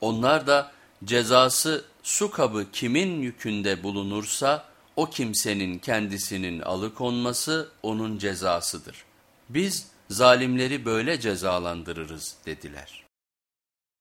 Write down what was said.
Onlar da cezası su kabı kimin yükünde bulunursa o kimsenin kendisinin alıkonması onun cezasıdır. Biz zalimleri böyle cezalandırırız dediler.